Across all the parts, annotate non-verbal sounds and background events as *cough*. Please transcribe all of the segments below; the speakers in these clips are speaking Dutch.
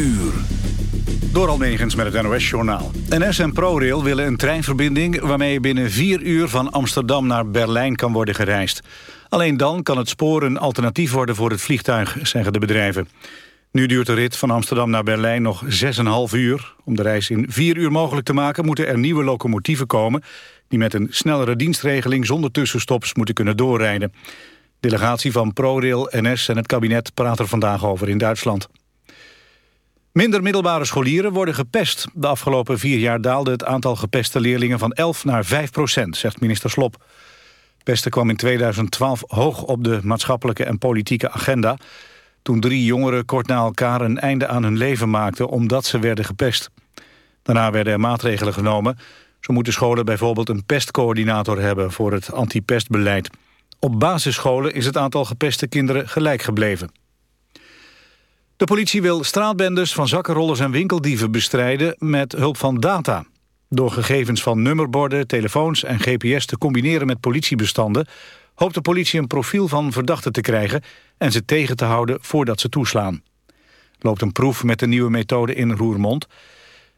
uur. Door Almegens met het NOS-journaal. NS en ProRail willen een treinverbinding... waarmee je binnen vier uur van Amsterdam naar Berlijn kan worden gereisd. Alleen dan kan het spoor een alternatief worden voor het vliegtuig, zeggen de bedrijven. Nu duurt de rit van Amsterdam naar Berlijn nog 6,5 uur. Om de reis in vier uur mogelijk te maken moeten er nieuwe locomotieven komen... die met een snellere dienstregeling zonder tussenstops moeten kunnen doorrijden. Delegatie van ProRail, NS en het kabinet praat er vandaag over in Duitsland. Minder middelbare scholieren worden gepest. De afgelopen vier jaar daalde het aantal gepeste leerlingen van 11 naar 5 procent, zegt minister Slop. Pesten kwam in 2012 hoog op de maatschappelijke en politieke agenda... toen drie jongeren kort na elkaar een einde aan hun leven maakten... omdat ze werden gepest. Daarna werden er maatregelen genomen. Zo moeten scholen bijvoorbeeld een pestcoördinator hebben... voor het antipestbeleid. Op basisscholen is het aantal gepeste kinderen gelijk gebleven. De politie wil straatbendes van zakkenrollers en winkeldieven bestrijden met hulp van data. Door gegevens van nummerborden, telefoons en gps te combineren met politiebestanden... hoopt de politie een profiel van verdachten te krijgen... en ze tegen te houden voordat ze toeslaan. loopt een proef met de nieuwe methode in Roermond.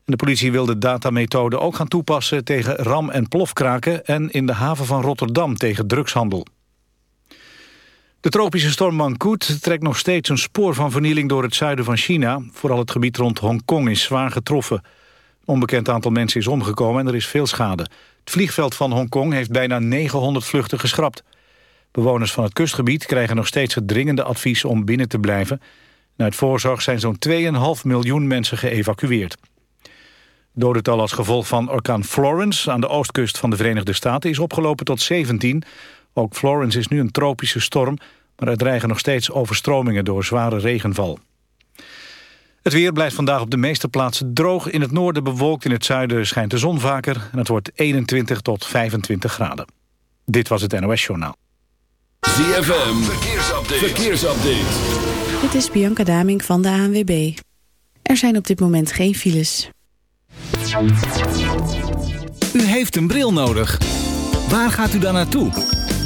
De politie wil de datamethode ook gaan toepassen tegen ram- en plofkraken... en in de haven van Rotterdam tegen drugshandel. De tropische storm Mangkut trekt nog steeds een spoor van vernieling door het zuiden van China. Vooral het gebied rond Hongkong is zwaar getroffen. Een onbekend aantal mensen is omgekomen en er is veel schade. Het vliegveld van Hongkong heeft bijna 900 vluchten geschrapt. Bewoners van het kustgebied krijgen nog steeds het dringende advies om binnen te blijven. uit voorzorg zijn zo'n 2,5 miljoen mensen geëvacueerd. Dodental als gevolg van orkaan Florence aan de oostkust van de Verenigde Staten is opgelopen tot 17. Ook Florence is nu een tropische storm, maar er dreigen nog steeds overstromingen door zware regenval. Het weer blijft vandaag op de meeste plaatsen droog. In het noorden bewolkt, in het zuiden schijnt de zon vaker... en het wordt 21 tot 25 graden. Dit was het NOS Journaal. ZFM, verkeersupdate. verkeersupdate. Dit is Bianca Daming van de ANWB. Er zijn op dit moment geen files. U heeft een bril nodig. Waar gaat u dan naartoe?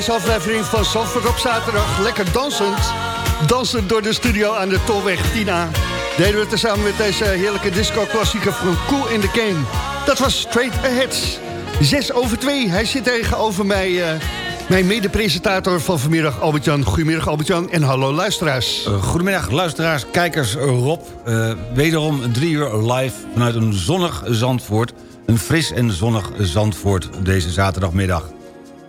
Deze aflevering van Zandvoort op zaterdag lekker dansend. Dansend door de studio aan de Tolweg Tina. Deden we het samen met deze heerlijke disco-klassieker van Cool in the Game. Dat was Straight Ahead. 6 over 2. Hij zit tegenover mij, eh, mijn mede-presentator van vanmiddag, Albert-Jan. Goedemiddag, Albert-Jan. En hallo luisteraars. Uh, goedemiddag, luisteraars, kijkers, uh, Rob. Wederom drie uur live vanuit een zonnig Zandvoort. Een fris en zonnig Zandvoort deze zaterdagmiddag.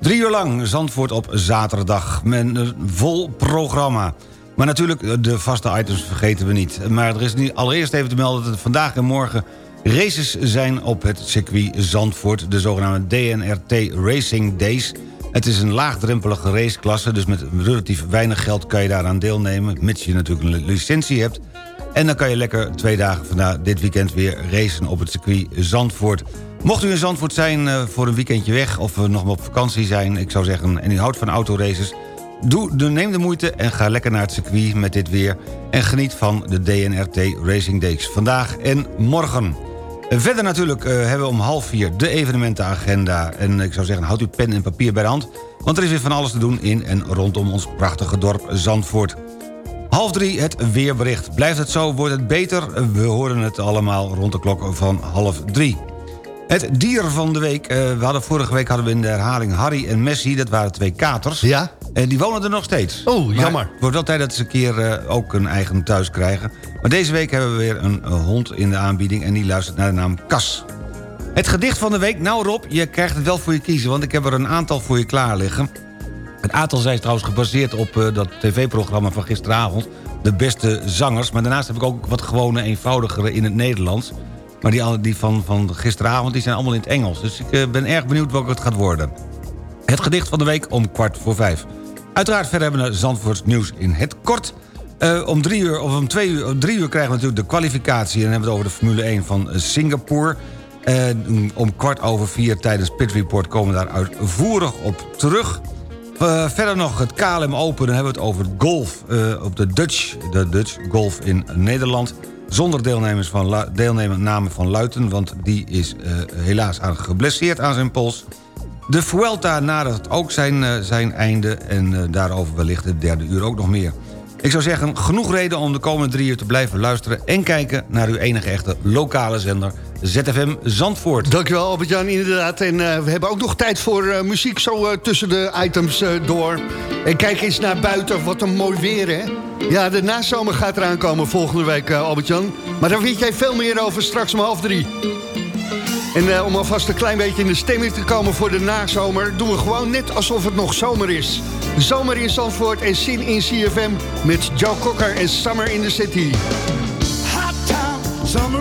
Drie uur lang Zandvoort op zaterdag met een vol programma. Maar natuurlijk, de vaste items vergeten we niet. Maar er is niet, allereerst even te melden dat het vandaag en morgen races zijn op het circuit Zandvoort. De zogenaamde DNRT Racing Days. Het is een laagdrempelige raceklasse, dus met relatief weinig geld kan je daaraan deelnemen. Mits je natuurlijk een licentie hebt. En dan kan je lekker twee dagen vandaag dit weekend weer racen op het circuit Zandvoort. Mocht u in Zandvoort zijn uh, voor een weekendje weg of uh, nog op vakantie zijn... ik zou zeggen, en u houdt van autoraces... Doe, de, neem de moeite en ga lekker naar het circuit met dit weer... en geniet van de DNRT Racing Days vandaag en morgen. Verder natuurlijk uh, hebben we om half vier de evenementenagenda. En ik zou zeggen, houd uw pen en papier bij de hand... want er is weer van alles te doen in en rondom ons prachtige dorp Zandvoort. Half drie het weerbericht. Blijft het zo, wordt het beter? We horen het allemaal rond de klok van half drie. Het dier van de week. Uh, we hadden, vorige week hadden we in de herhaling Harry en Messi. Dat waren twee katers. Ja. En die wonen er nog steeds. Oh, jammer. Het wordt wel tijd dat ze een keer uh, ook een eigen thuis krijgen. Maar deze week hebben we weer een, een, hond in de aanbieding... en die luistert naar de naam Kas. Het gedicht van de week. Nou Rob, je krijgt het wel voor je kiezen... want ik heb er een aantal voor je klaar liggen. Het aantal zijn trouwens gebaseerd op uh, dat tv-programma van gisteravond... De beste zangers. Maar daarnaast heb ik ook wat gewone, eenvoudigere in het Nederlands... Maar die, die van, van gisteravond die zijn allemaal in het Engels. Dus ik uh, ben erg benieuwd welke het gaat worden. Het gedicht van de week om kwart voor vijf. Uiteraard verder hebben we Zandvoorts nieuws in het kort. Uh, om drie uur, of om twee uur, om drie uur krijgen we natuurlijk de kwalificatie... en dan hebben we het over de Formule 1 van Singapore. Uh, om kwart over vier tijdens Pit Report komen we daar uitvoerig op terug. Verder nog het KLM Open, dan hebben we het over golf op de Dutch, de Dutch Golf in Nederland... Zonder deelnemers van, van Luiten, want die is uh, helaas aan geblesseerd aan zijn pols. De Vuelta nadert ook zijn, uh, zijn einde en uh, daarover wellicht de derde uur ook nog meer. Ik zou zeggen, genoeg reden om de komende drie uur te blijven luisteren... en kijken naar uw enige echte lokale zender ZFM Zandvoort. Dankjewel Albert-Jan, inderdaad. En uh, we hebben ook nog tijd voor uh, muziek zo uh, tussen de items door. En kijk eens naar buiten, wat een mooi weer hè. Ja, de nazomer gaat eraan komen volgende week Albert-Jan. Maar daar weet jij veel meer over straks om half drie. En om alvast een klein beetje in de stemming te komen voor de nazomer... doen we gewoon net alsof het nog zomer is. Zomer in Zandvoort en zin in CFM met Joe Cocker en Summer in the City. Hot time, summer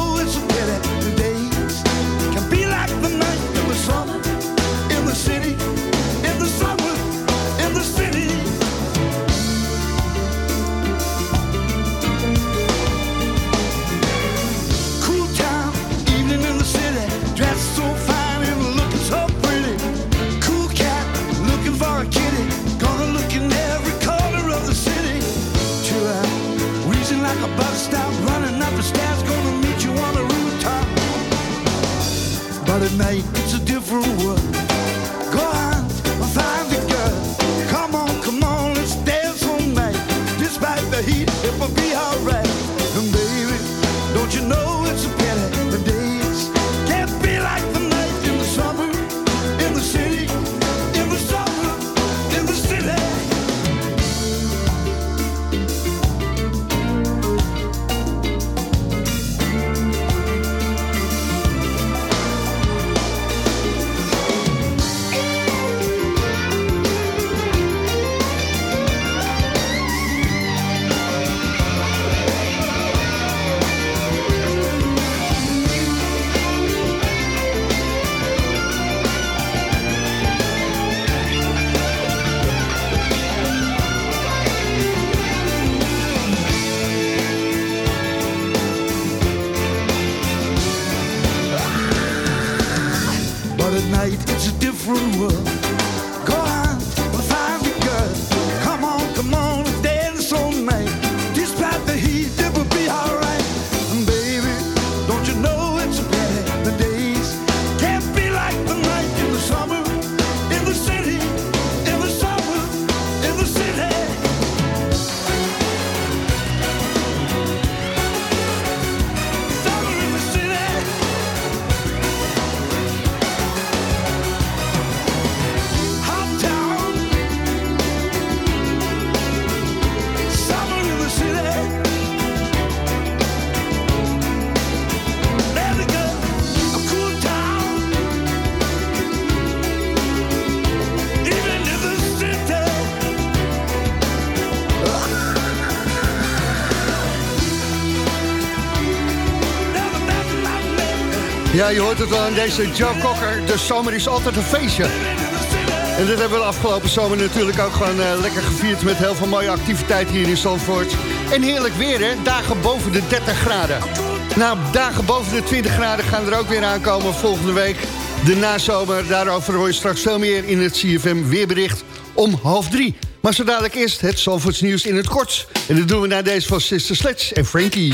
make Ja, je hoort het wel aan deze Joe Cocker. De zomer is altijd een feestje. En dat hebben we de afgelopen zomer natuurlijk ook gewoon eh, lekker gevierd... met heel veel mooie activiteiten hier in Zandvoort. En heerlijk weer, hè? Dagen boven de 30 graden. Nou, dagen boven de 20 graden gaan er ook weer aankomen volgende week. De nazomer, daarover hoor je straks veel meer in het CFM weerbericht om half drie. Maar zo dadelijk eerst het Zandvoorts nieuws in het kort. En dat doen we naar deze van Sister Sledge en Frankie.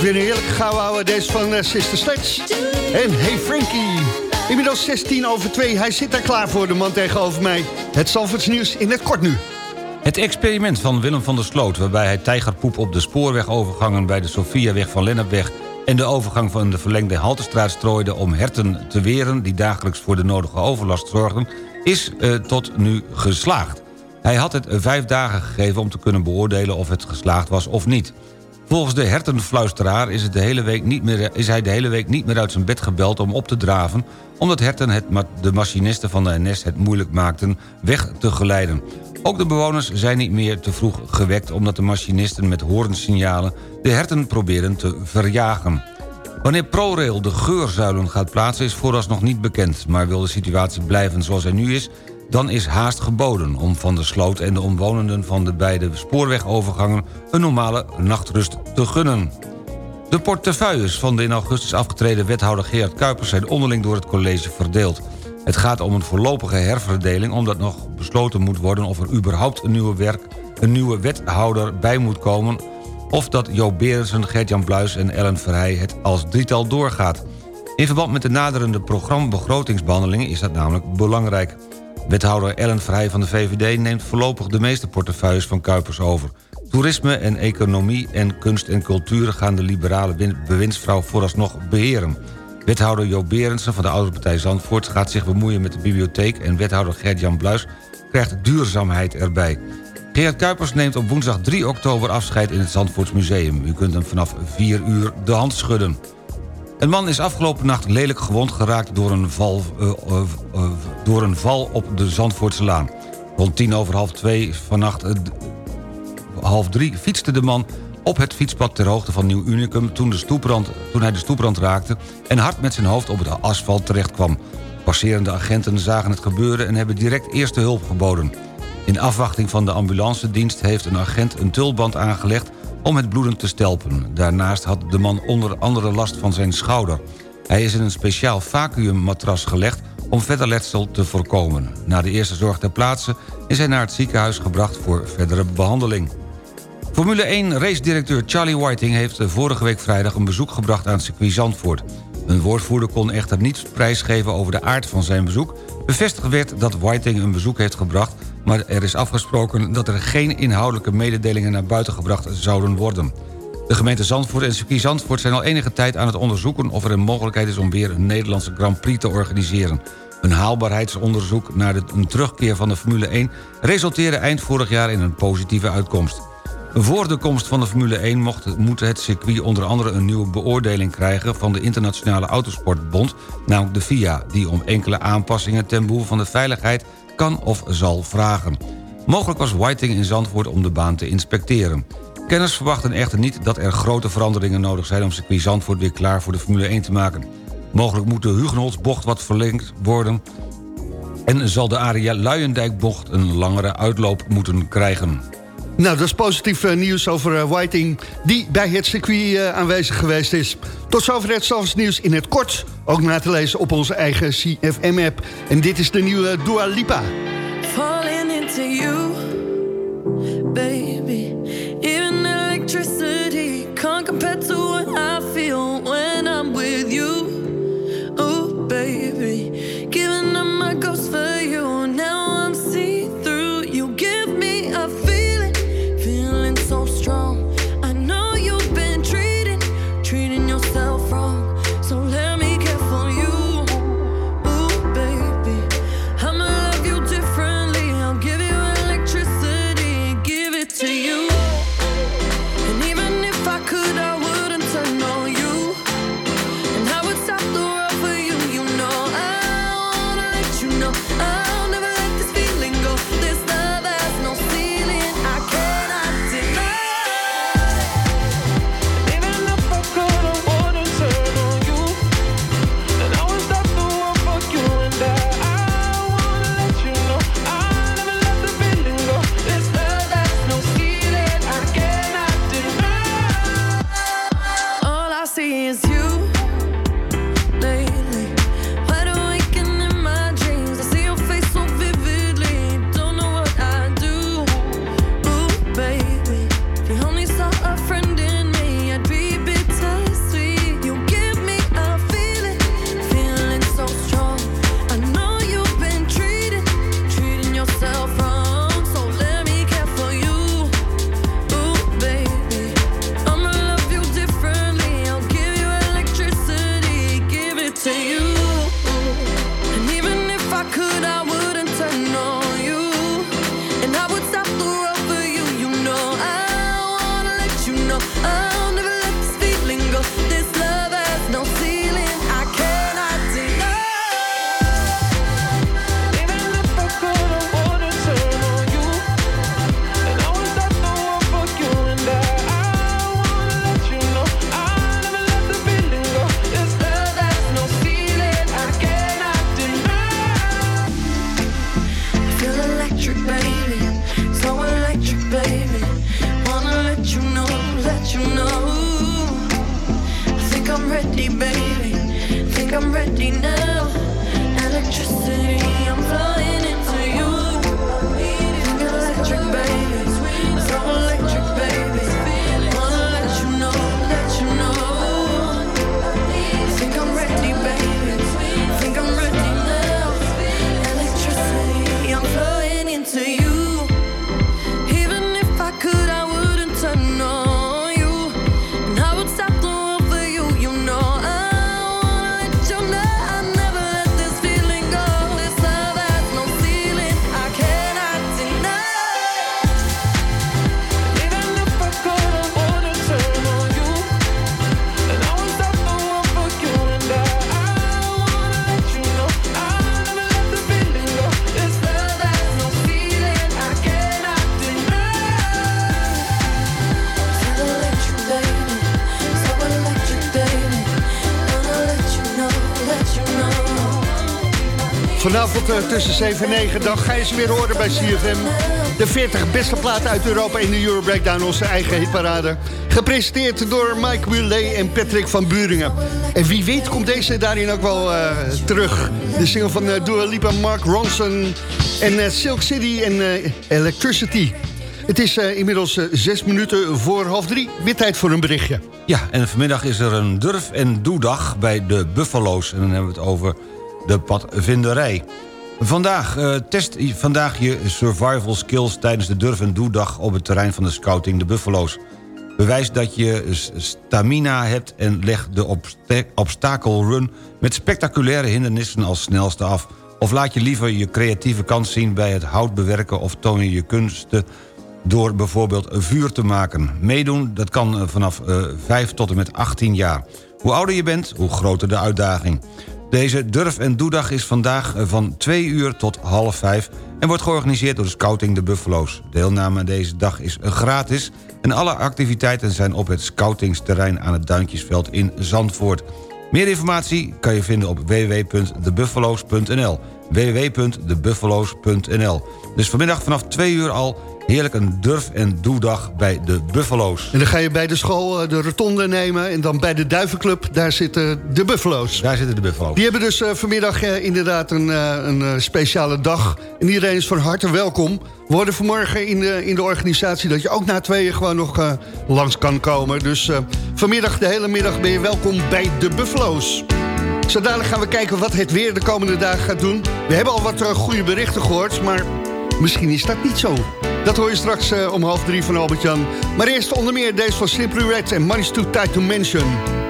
Ook weer een heerlijke gouden deze van eh, Sister Sledge. En Hey Frankie. Inmiddels 16 over 2, hij zit daar klaar voor, de man tegenover mij. Het Zandvoorts nieuws in het kort nu. Het experiment van Willem van der Sloot... waarbij hij tijgerpoep op de spoorwegovergangen... bij de Sofiaweg van Lennepweg... en de overgang van de verlengde Haltestraat strooide... om herten te weren die dagelijks voor de nodige overlast zorgden... is eh, tot nu geslaagd. Hij had het vijf dagen gegeven om te kunnen beoordelen... of het geslaagd was of niet. Volgens de hertenfluisteraar is, het de hele week niet meer, is hij de hele week niet meer uit zijn bed gebeld om op te draven... omdat herten het, de machinisten van de NS het moeilijk maakten weg te geleiden. Ook de bewoners zijn niet meer te vroeg gewekt... omdat de machinisten met hoornsignalen de herten proberen te verjagen. Wanneer ProRail de geurzuilen gaat plaatsen is vooralsnog niet bekend... maar wil de situatie blijven zoals hij nu is... dan is haast geboden om Van der Sloot en de omwonenden... van de beide spoorwegovergangen een normale nachtrust te gunnen. De portefeuilles van de in augustus afgetreden wethouder Gerard Kuipers... zijn onderling door het college verdeeld. Het gaat om een voorlopige herverdeling... omdat nog besloten moet worden of er überhaupt een nieuwe, werk, een nieuwe wethouder bij moet komen... of dat Joop Berensen, Gert-Jan Bluis en Ellen Verheij het als drietal doorgaat. In verband met de naderende programma-begrotingsbehandelingen is dat namelijk belangrijk. Wethouder Ellen Verheij van de VVD neemt voorlopig de meeste portefeuilles van Kuipers over. Toerisme en economie en kunst en cultuur gaan de liberale win- bewindsvrouw vooralsnog beheren. Wethouder Joop Berendsen van de Oude Partij Zandvoort gaat zich bemoeien met de bibliotheek... en wethouder Gert-Jan Bluis krijgt duurzaamheid erbij. Gerard Kuipers neemt op woensdag 3 oktober afscheid in het Zandvoorts Museum. U kunt hem vanaf 4 uur de hand schudden. Een man is afgelopen nacht lelijk gewond geraakt door een val, eh, eh, eh, door een val op de Zandvoortse Laan. Rond tien over half twee vannacht half drie fietste de man op het fietspad ter hoogte van Nieuw Unicum... Toen, de stoeprand, toen hij de stoeprand raakte en hard met zijn hoofd op het asfalt terechtkwam. Passerende agenten zagen het gebeuren en hebben direct eerste hulp geboden. In afwachting van de ambulancedienst heeft een agent een tulband aangelegd... om het bloeden te stelpen. Daarnaast had de man onder andere last van zijn schouder. Hij is in een speciaal vacuümmatras gelegd om verder letsel te voorkomen. Na de eerste zorg ter plaatse is hij naar het ziekenhuis gebracht voor verdere behandeling. Formule 1 race-directeur Charlie Whiting heeft eh, vorige week vrijdag een bezoek gebracht aan circuit Zandvoort. Een woordvoerder kon echter niet prijsgeven over de aard van zijn bezoek. Bevestigd werd dat Whiting een bezoek heeft gebracht... maar er is afgesproken dat er geen inhoudelijke mededelingen naar buiten gebracht zouden worden. De gemeente Zandvoort en circuit Zandvoort zijn al enige tijd aan het onderzoeken... of er een mogelijkheid is om weer een Nederlandse Grand Prix te organiseren. Een haalbaarheidsonderzoek naar de, terugkeer van de Formule 1... resulteerde eind vorig jaar in een positieve uitkomst. Voor de komst van de Formule 1 mocht, moet het circuit onder andere een nieuwe beoordeling krijgen... van de Internationale Autosportbond, namelijk de FIA... die om enkele aanpassingen ten behoeve van de veiligheid kan of zal vragen. Mogelijk was Whiting in Zandvoort om de baan te inspecteren. Kenners verwachten echter niet dat er grote veranderingen nodig zijn... om circuit Zandvoort weer klaar voor de Formule 1 te maken. Mogelijk moet de Hugenholtsbocht wat verlengd worden... en zal de area Luijendijkbocht een langere uitloop moeten krijgen. Nou, dat is positief eh, nieuws over eh, Whiting... die bij het circuit eh, aanwezig geweest is. Tot zover het Zalvers nieuws in het kort. Ook na te lezen op onze eigen CFM-app. En dit is de nieuwe Dua Lipa. falling into you, baby. Tussen 7 en 9, dan ga je ze weer horen bij CFM. De 40 beste platen uit Europa in de Euro Breakdown, onze eigen hitparade. Gepresenteerd door Mike Willet en Patrick van Buringen. En wie weet komt deze daarin ook wel eh, terug. De single van eh, Dua Lipa, Mark Ronson en eh, Silk City en Electricity. Het is inmiddels eh, zes minuten voor half drie. Weer tijd voor een berichtje. Ja, en vanmiddag is er een durf- en doedag bij de Buffalo's. En dan hebben we het over de padvinderij. Vandaag, eh, test vandaag je survival skills tijdens de durf- en doedag... op het terrein van de scouting de Buffalo's. Bewijs dat je stamina hebt en leg de obsta- obstacle run... met spectaculaire hindernissen als snelste af. Of laat je liever je creatieve kant zien bij het hout bewerken... of toon je je kunsten door bijvoorbeeld een vuur te maken. Meedoen, dat kan eh, vanaf eh 5 tot en met 18 jaar. Hoe ouder je bent, hoe groter de uitdaging. Deze Durf en Doedag is vandaag eh, van 2 uur tot half 5... en wordt georganiseerd door de Scouting de Buffalo's. Deelname aan deze dag is eh, gratis... en alle activiteiten zijn op het scoutingsterrein aan het Duintjesveld in Zandvoort. Meer informatie kan je vinden op www.debuffalo's.nl www.debuffalo's.nl Dus vanmiddag vanaf 2 uur al Heerlijk een durf- en doedag bij de Buffalo's. En dan ga je bij de school eh, de rotonde nemen... en dan bij de Duivenclub, daar zitten de Buffalo's. Daar zitten de Buffalo's. Die hebben dus eh, vanmiddag eh, inderdaad een, een speciale dag. En iedereen is van harte welkom. We worden vanmorgen in de, in de organisatie dat je ook na tweeën gewoon nog langs kan komen. Dus vanmiddag, de hele middag ben je welkom bij de Buffalo's. Zo dadelijk gaan we kijken wat het weer de komende dagen gaat doen. We hebben al wat goede berichten gehoord, maar misschien is dat niet zo. Dat hoor je straks eh, om half drie van Albert-Jan. Maar eerst onder meer deze van Simply Red en Money's Too Tight to Mention.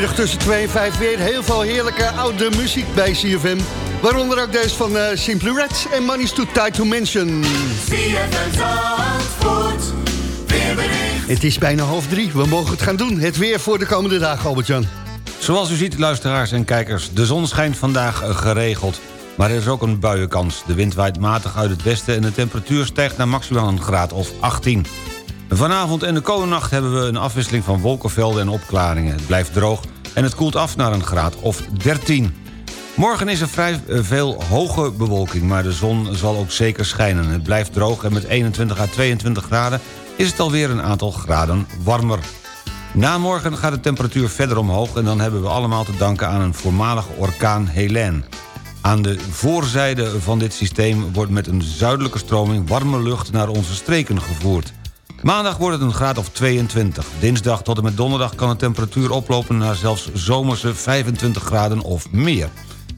Vanmiddag tussen 2 en 5 weer heel veel heerlijke oude muziek bij CFM. Waaronder ook deze van eh Simply Red en Money's Too Tight to Mention. Het is bijna half drie, we mogen het gaan doen. Het weer voor de komende dagen, Albert-Jan. Zoals u ziet, luisteraars en kijkers, de zon schijnt vandaag eh, geregeld. Maar er is ook een buienkans. De wind waait matig uit het westen en de temperatuur stijgt naar maximaal een graad of 18. Vanavond en de komende nacht hebben we een afwisseling van wolkenvelden en opklaringen. Het blijft droog en het koelt af naar een graad of 13. Morgen is er vrij eh, veel hoge bewolking, maar de zon zal ook zeker schijnen. Het blijft droog en met 21 à 22 graden is het alweer een aantal graden warmer. Na morgen gaat de temperatuur verder omhoog... en dan hebben we allemaal te danken aan een voormalige orkaan Helene. Aan de voorzijde van dit systeem wordt met een zuidelijke stroming... warme lucht naar onze streken gevoerd. Maandag wordt het een graad of 22. Dinsdag tot en met donderdag kan de temperatuur oplopen... naar zelfs zomerse 25 graden of meer.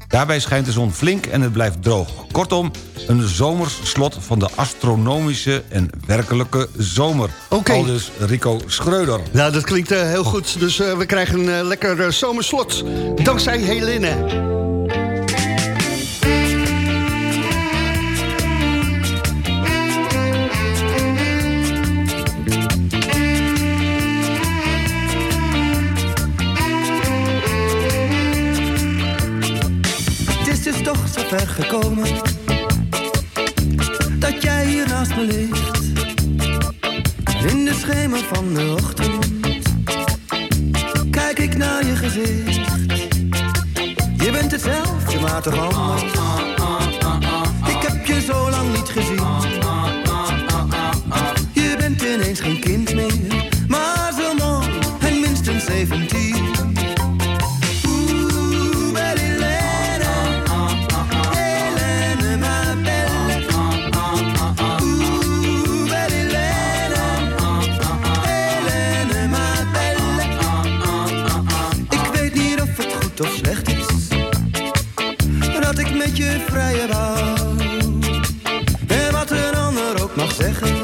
Daarbij schijnt de zon flink en het blijft droog. Kortom, een zomers slot van de astronomische en werkelijke zomer. Oké. Al dus Rico Schreuder. Nou, dat klinkt eh, heel goed. Dus eh, we krijgen een eh, lekker zomerslot. Dankzij Helene. Ik heb je zo lang niet gezien Je bent ineens geen kind meer Maar zo mooi en minstens 17 Oeh, belle Helene Helene, ma belle. Oeh, belle Helene. Helene, ma belle. Ik weet niet of het goed of slecht is met je vrije wou. En wat een ander ook mag zeggen,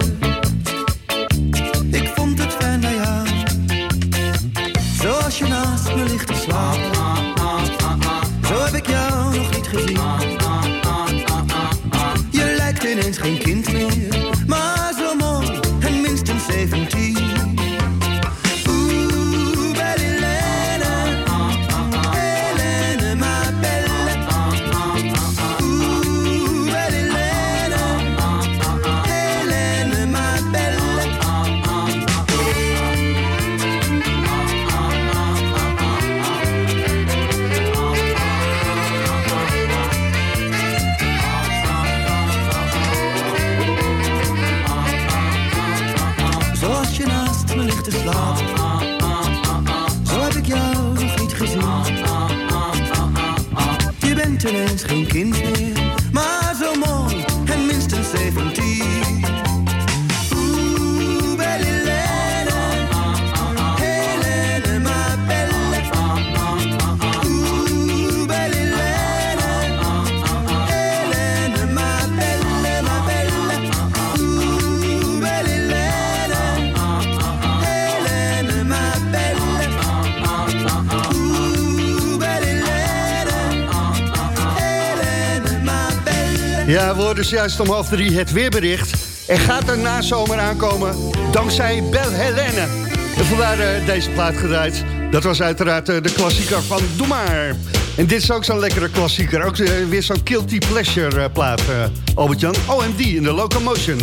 Hoorden dus juist om half drie het weerbericht. Er gaat een nazomer aankomen dankzij Bel Helene. En vandaar eh, deze plaat gedraaid. Dat was uiteraard eh, de klassieker van Doe Maar. En dit is ook zo'n lekkere klassieker. Ook eh, weer zo'n guilty pleasure plaat, Albert-Jan. OMD in de Locomotion.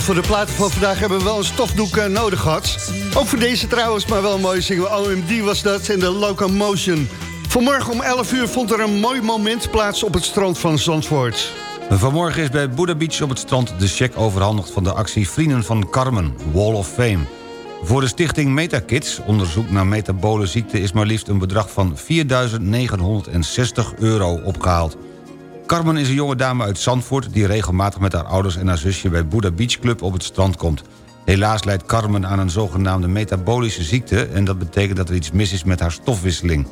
Voor de platen van vandaag hebben we wel een stofdoek eh, nodig gehad. Ook voor deze trouwens, maar wel een mooie single. OMD was dat in de Locomotion. Vanmorgen om 11 uur vond er een mooi moment plaats op het strand van Zandvoort. Vanmorgen is bij Buddha Beach op het strand de cheque overhandigd... van de actie Vrienden van Carmen, Wall of Fame. Voor de stichting MetaKids, onderzoek naar metabole ziekte... is maar liefst een bedrag van 4.960 euro opgehaald. Carmen is een jonge dame uit Zandvoort... die regelmatig met haar ouders en haar zusje... bij Buddha Beach Club op het strand komt. Helaas leidt Carmen aan een zogenaamde metabolische ziekte... en dat betekent dat er iets mis is met haar stofwisseling.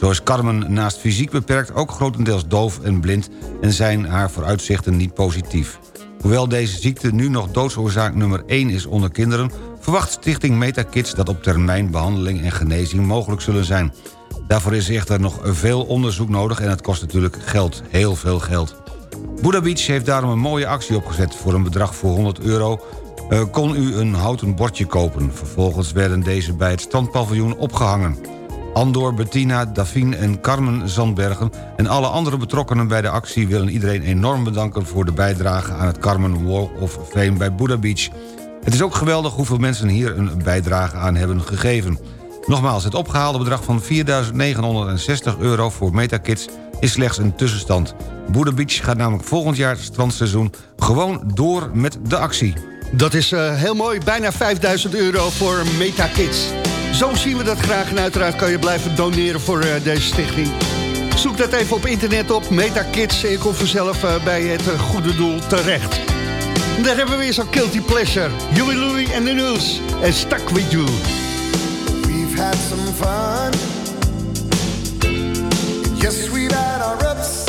Zo is Carmen naast fysiek beperkt ook grotendeels doof en blind... en zijn haar vooruitzichten niet positief. Hoewel deze ziekte nu nog doodsoorzaak nummer 1 is onder kinderen... verwacht Stichting MetaKids dat op termijn behandeling en genezing mogelijk zullen zijn. Daarvoor is echter nog veel onderzoek nodig en het kost natuurlijk geld, heel veel geld. Buddha Beach heeft daarom een mooie actie opgezet. Voor een bedrag voor 100 euro eh, kon u een houten bordje kopen. Vervolgens werden deze bij het strandpaviljoen opgehangen. Andor, Bettina, Davine en Carmen Zandbergen... en alle andere betrokkenen bij de actie willen iedereen enorm bedanken... voor de bijdrage aan het Carmen Walk of Fame bij Buddha Beach. Het is ook geweldig hoeveel mensen hier een bijdrage aan hebben gegeven. Nogmaals, het opgehaalde bedrag van 4.960 euro voor Metakids is slechts een tussenstand. Buddha Beach gaat namelijk volgend jaar het strandseizoen gewoon door met de actie. Dat is eh, heel mooi, bijna 5000 euro voor MetaKids. Zo zien we dat graag en uiteraard kan je blijven doneren voor eh, deze stichting. Zoek dat even op internet op, MetaKids... en je komt vanzelf eh, bij het goede doel terecht. Daar hebben we weer zo'n guilty pleasure. Huey Louie en de News. En Stuck With You. Had some fun. Yes, we've had our ups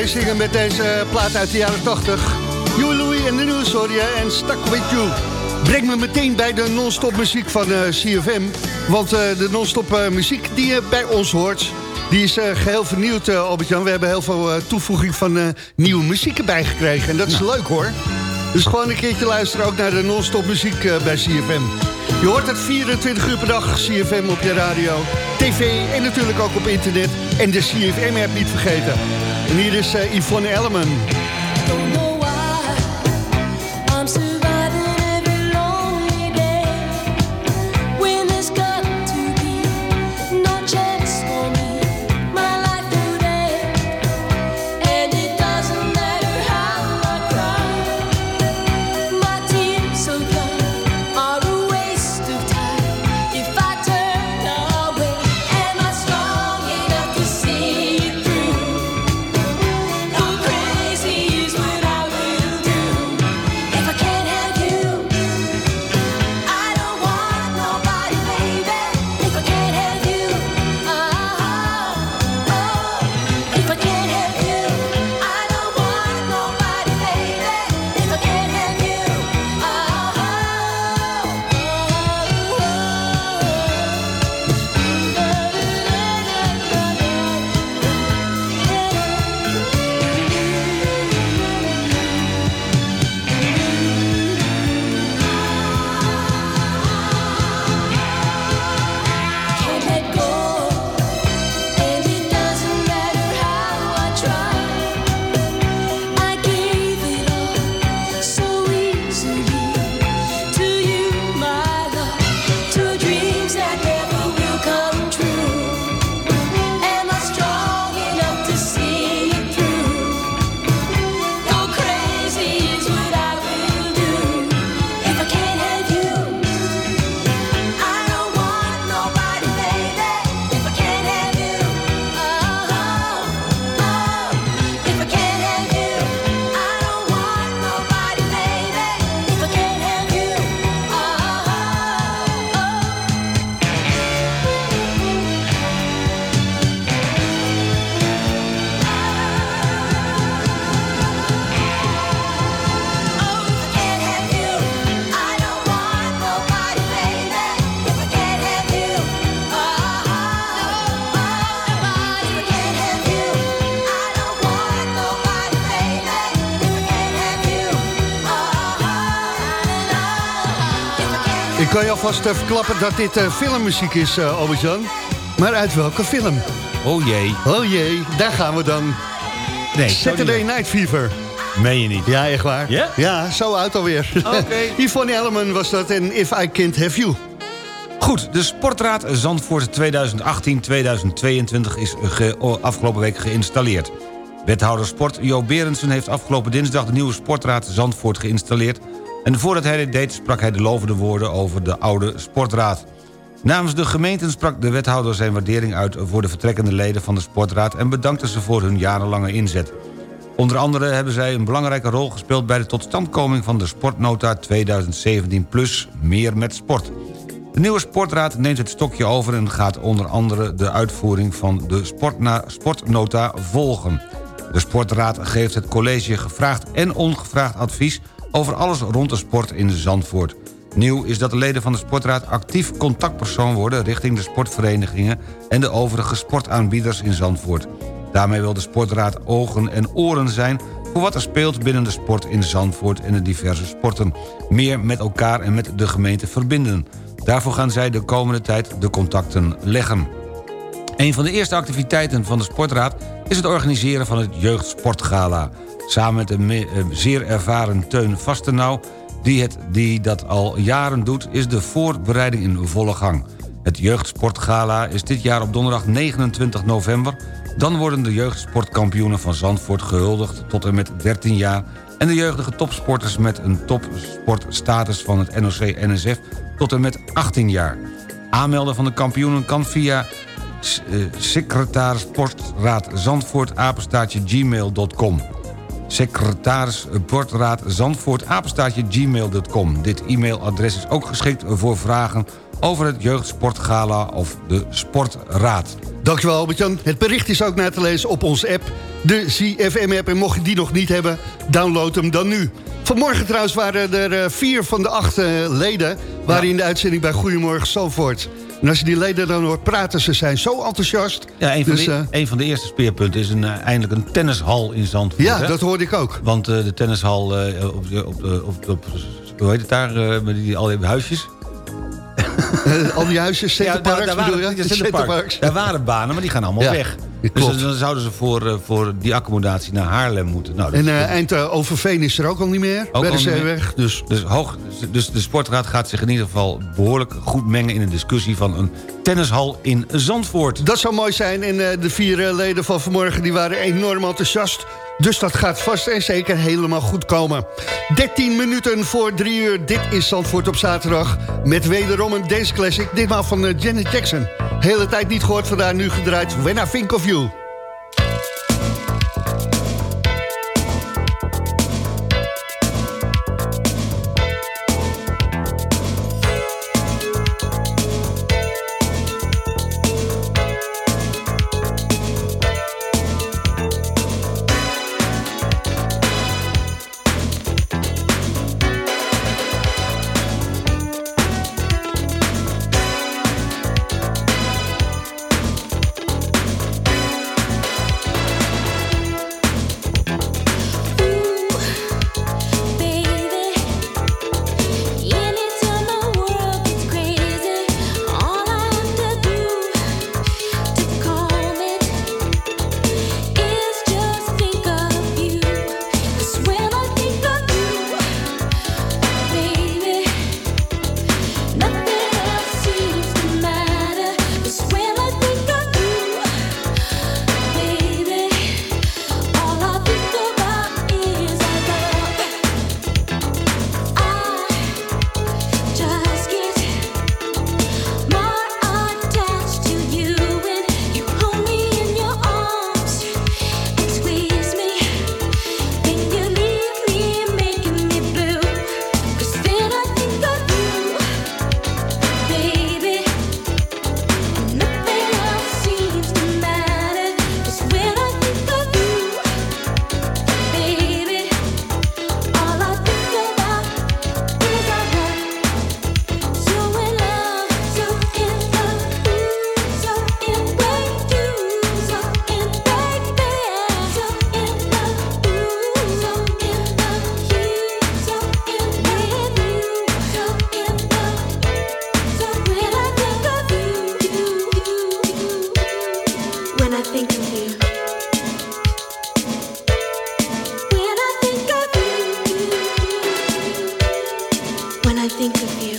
meezingen met deze plaat uit de jaren 80. Joe Louis en de News je en Stuck With You. Breng me meteen bij de non-stop muziek van eh, CFM. Want eh, de non-stop eh, muziek die je bij ons hoort... die is eh, geheel vernieuwd, Albert-Jan. We hebben heel veel toevoeging van nieuwe muziek erbij gekregen. En dat is leuk hoor. Dus gewoon een keertje luisteren ook naar de non-stop muziek bij CFM. Je hoort het 24 uur per dag, CFM op je radio, tv en natuurlijk ook op internet. En de CFM-app niet vergeten. En hier is eh, Yvonne Elleman. Kan je alvast eh, verklappen dat dit eh, filmmuziek is, Albert-Jan. Maar uit welke film? Oh jee. Oh jee, daar gaan we dan. Nee, Saturday Night Fever. Meen je niet? Ja, echt waar. Ja? Ja, zo oud alweer. Oké. *laughs* Yvonne Elleman was dat en If I Can't Have You. Goed, de Sportraad Zandvoort 2018-2022 is afgelopen week geïnstalleerd. Wethouder Sport Jo Berendsen heeft afgelopen dinsdag... de nieuwe Sportraad Zandvoort geïnstalleerd... en voordat hij dit deed sprak hij de lovende woorden over de oude Sportraad. Namens de gemeenten sprak de wethouder zijn waardering uit... voor de vertrekkende leden van de Sportraad... en bedankte ze voor hun jarenlange inzet. Onder andere hebben zij een belangrijke rol gespeeld... bij de totstandkoming van de Sportnota 2017 plus Meer met Sport. De nieuwe sportraad neemt het stokje over... en gaat onder andere de uitvoering van de sportna sportnota volgen. De sportraad geeft het college gevraagd en ongevraagd advies... over alles rond de sport in Zandvoort. Nieuw is dat de leden van de sportraad actief contactpersoon worden... richting de sportverenigingen en de overige sportaanbieders in Zandvoort. Daarmee wil de sportraad ogen en oren zijn... voor wat er speelt binnen de sport in Zandvoort en de diverse sporten. Meer met elkaar en met de gemeente verbinden. Daarvoor gaan zij de komende tijd de contacten leggen. Een van de eerste activiteiten van de Sportraad is het organiseren van het Jeugdsportgala. Samen met eh, zeer ervaren Teun Vastenau, die, het, die dat al jaren doet, is de voorbereiding in volle gang. Het Jeugdsportgala is dit jaar op donderdag 29 november. Dan worden de jeugdsportkampioenen van Zandvoort gehuldigd tot en met 13 jaar... en de jeugdige topsporters met een topsportstatus van het NOC-NSF tot en met 18 jaar. Aanmelden van de kampioenen kan via eh, secretaris Sportraad Zandvoort gmail.com. Secretaris Sportraad Zandvoort gmail.com. Dit e-mailadres is ook geschikt voor vragen over het jeugdsportgala of de sportraad. Dankjewel Albert-Jan. Het bericht is ook na te lezen op onze app, de ZFM-app. En mocht je die nog niet hebben, download hem dan nu. Vanmorgen trouwens waren er eh, vier van de acht eh, leden... waren in de uitzending bij Goedemorgen Zalvoort. En als je die leden dan hoort praten, ze zijn zo enthousiast. Ja, een van, Dus, de, eh, een van de eerste speerpunten is een, eh, eindelijk een tennishal in Zandvoort. Ja, hè? dat hoorde ik ook. Want eh, de tennishal op, de- op, de- op, op, hoe heet het daar, met die, al die huisjes? *laughs* Al die huisjes, Centerparks daar, daar bedoel waren, je? ja, Centerparks. Daar waren banen, maar die gaan allemaal Ja, weg. Dus dan zouden ze voor, eh, voor die accommodatie naar Haarlem moeten. Nou, En eh, eind eh, Overveen is er ook al niet meer. Ook al niet zeeweg. Dus Dus, hoog, dus de sportraad gaat zich in ieder geval behoorlijk goed mengen... in een discussie van een tennishal in Zandvoort. Dat zou mooi zijn. En de vier leden van vanmorgen die waren enorm enthousiast. Dus dat gaat vast en zeker helemaal goed komen. 13 minuten voor drie uur. Dit is Zandvoort op zaterdag. Met wederom een Dance Classic. Ditmaal van Janet Jackson. Hele tijd niet gehoord, vandaar nu gedraaid. When I Think of You. Think of you.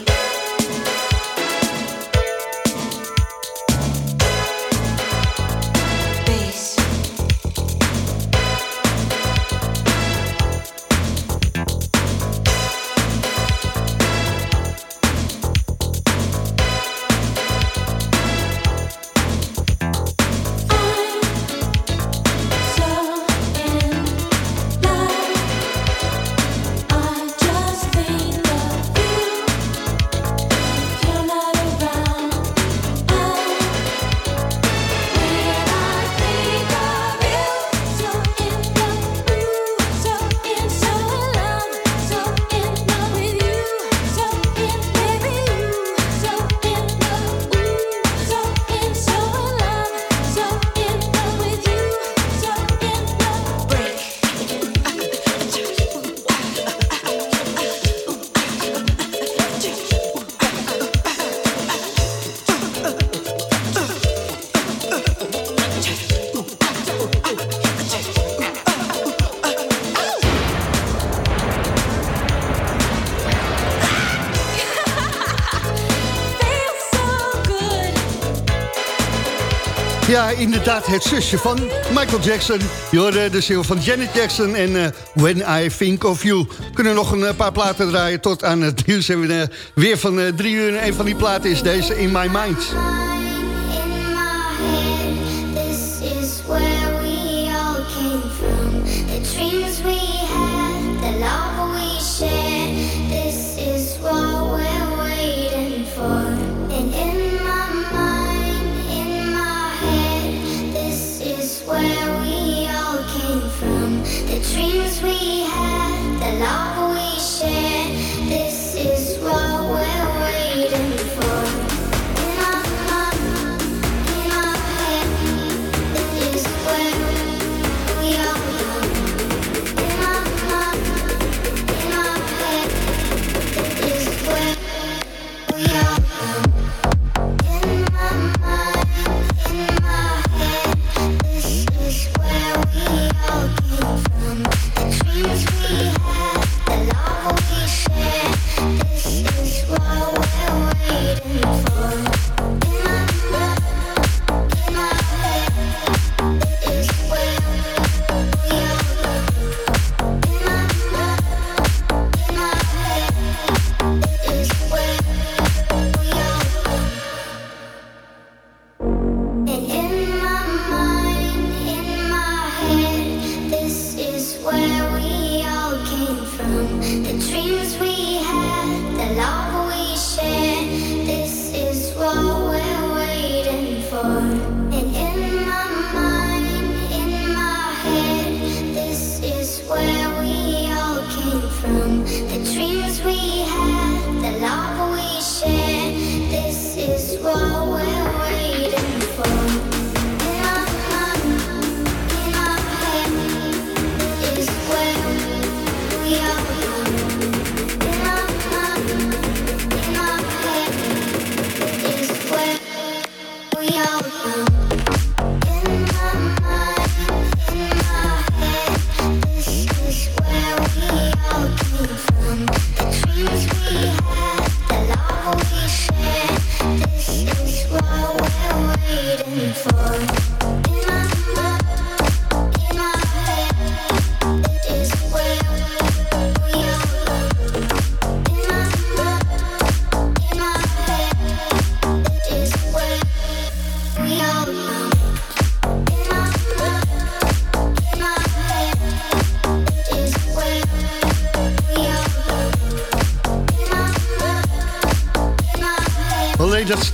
Inderdaad, het zusje van Michael Jackson. Je de ziel van Janet Jackson en eh, When I Think of You. We kunnen nog een eh, paar platen draaien tot aan het *laughs* nieuws. We, eh, weer van drie uur. En een van die platen is deze In My Mind.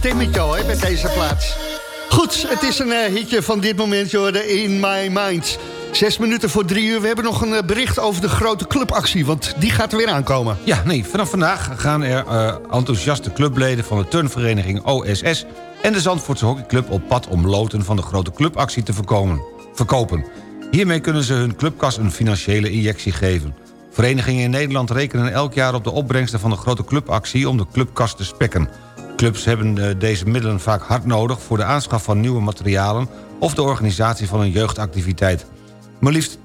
Stemmetje al, hè, met deze plaats. Goed, het is een eh, hitje van dit moment, je hoorde In My Mind. Zes minuten voor drie uur. We hebben nog een eh, bericht over de grote clubactie, want die gaat er weer aankomen. Ja, nee, vanaf vandaag gaan er eh, enthousiaste clubleden van de turnvereniging OSS... en de Zandvoortse hockeyclub op pad om loten van de grote clubactie te voorkomen, verkopen. Hiermee kunnen ze hun clubkas een financiële injectie geven. Verenigingen in Nederland rekenen elk jaar op de opbrengsten van de grote clubactie... om de clubkas te spekken. Clubs hebben eh, deze middelen vaak hard nodig voor de aanschaf van nieuwe materialen... of de organisatie van een jeugdactiviteit. Maar liefst 80%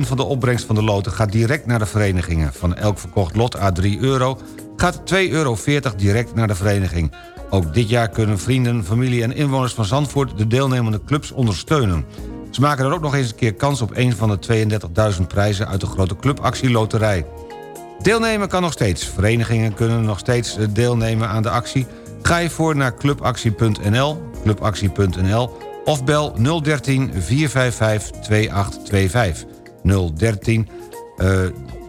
van de opbrengst van de loten gaat direct naar de verenigingen. Van elk verkocht lot à 3 euro gaat 2,40 euro direct naar de vereniging. Ook dit jaar kunnen vrienden, familie en inwoners van Zandvoort... de deelnemende clubs ondersteunen. Ze maken er ook nog eens een keer kans op een van de 32.000 prijzen... uit de grote clubactie Loterij. Deelnemen kan nog steeds. Verenigingen kunnen nog steeds eh, deelnemen aan de actie. Ga je voor naar clubactie.nl, clubactie.nl of bel 013 455 2825. 013 eh,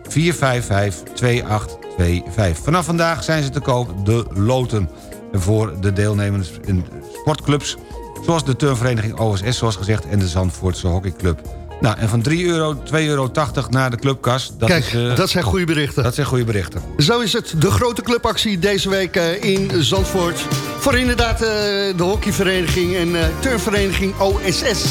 455 2825. Vanaf vandaag zijn ze te koop, de loten voor de deelnemende in sportclubs... zoals de turnvereniging OSS, zoals gezegd, en de Zandvoortse hockeyclub. Nou, en van 3 euro, 2,80 euro naar de clubkas. Dat Kijk, is, eh, dat zijn goede berichten. Dat zijn goede berichten. Zo is het, de grote clubactie deze week eh, in Zandvoort. Voor inderdaad eh, de hockeyvereniging en eh, turnvereniging OSS.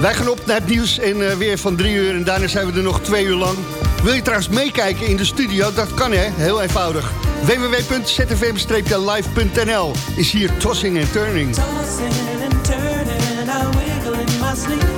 Wij gaan op naar het nieuws en eh, weer van drie uur. En daarna zijn we er nog twee uur lang. Wil je trouwens meekijken in de studio? Dat kan hè, heel eenvoudig. www.zfm-live.nl is hier Tossing and Turning. Tossing and turning, I wiggle in my sleep.